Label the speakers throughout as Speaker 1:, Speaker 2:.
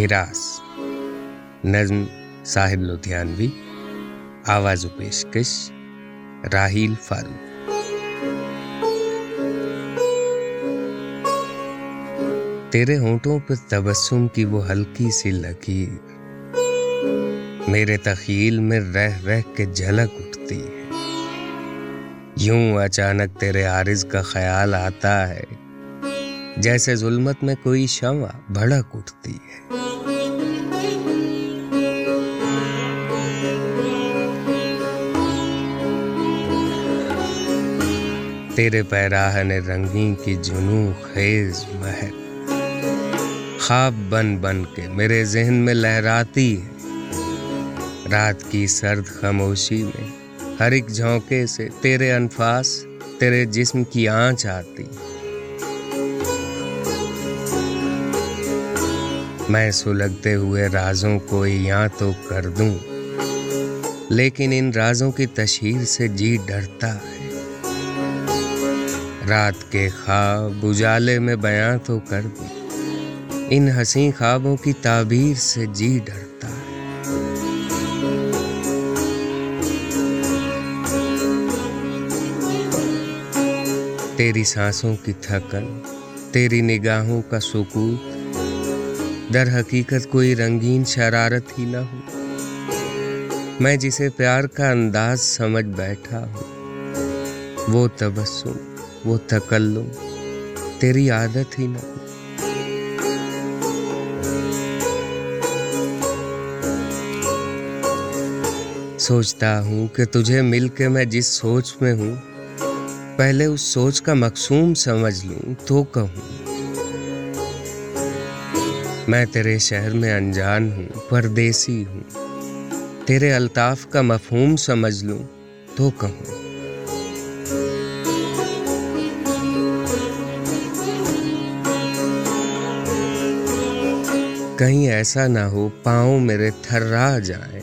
Speaker 1: ہراس۔ نظم ساحل لدھیانوی، آواز و پیشکش راہیل فاروق۔ تیرے ہونٹوں پہ تبسم کی وہ ہلکی سی لکیر، میرے تخیل میں رہ رہ کے جھلک اٹھتی ہے۔ یوں اچانک تیرے عارض کا خیال آتا ہے، جیسے ظلمت میں کوئی شمع بھڑک اٹھتی ہے۔ تیرے پیراہن رنگین کی جنوں خیز مہک۔ خواب بن بن کے میرے ذہن میں لہراتی ہے۔ رات کی سرد خاموشی میں ہر ایک جھونکے سے تیرے انفاس، تیرے جسم کی آنچ آتی۔ میں سلگتے ہوئے رازوں کو یہاں تو کر دوں، لیکن ان رازوں کی تشہیر سے جی ڈرتا ہے۔ رات کے خواب اجالے میں بیاں تو کر دوں ان حسین خوابوں کی تعبیر سے جی ڈرتا۔ ہے تیری سانسوں کی تھکن، تیری نگاہوں کا سکوت۔ در حقیقت کوئی رنگین شرارت ہی نہ ہو۔ میں جسے پیار کا انداز سمجھ بیٹھا ہوں، وہ تبسم۔ وہ تکلم تیری عادت ہی نہ ہو۔ سوچتا ہوں کہ تجھے مل کے میں جس سوچ میں ہوں، پہلے اس سوچ کا مقصوم سمجھ لوں تو کہوں۔ میں تیرے شہر میں انجان ہوں، پردیسی ہوں، تیرے الطاف کا مفہوم سمجھ لوں تو کہوں۔ کہیں ایسا نہ ہو پاؤں میرے تھرا جائیں۔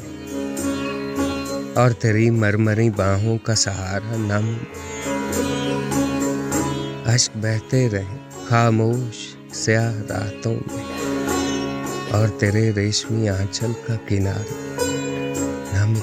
Speaker 1: اور تیری مرمری باہوں کا سہارا نم۔ اشک بہتے رہیں خاموش سیاہ راتوں میں۔ اور تیرے ریشمی آنچل کا کنارا نم۔